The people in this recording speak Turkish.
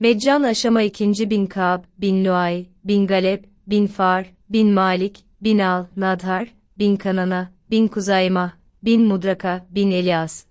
Meccan aşama 2. bin Kab, bin Luay, bin Galeb, bin Far, bin Malik, bin Al, Nadhar, bin Kanana, bin Kuzayma, bin Mudraka, bin Elias,